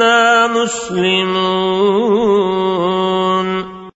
بأننا مسلمون